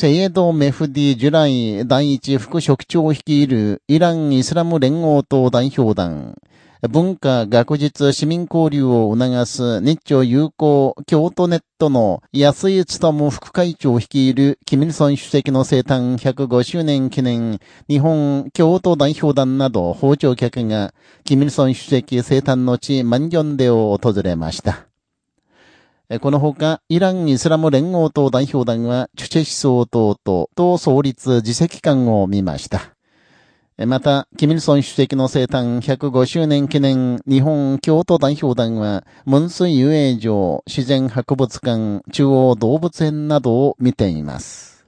セイエド・メフディ・ジュライ第一副書記長を率いるイラン・イスラム連合党代表団、文化学術市民交流を促す日朝友好京都ネットの安井務副会長を率いるキミルソン主席の生誕105周年記念日本京都代表団など包丁客がキミルソン主席生誕の地マンジョンデを訪れました。このほか、イラン・イスラム連合党代表団は、チュチェ思想党と党創立自責官を見ました。また、キミルソン主席の生誕105周年記念日本京都代表団は、文水遊泳場、自然博物館、中央動物園などを見ています。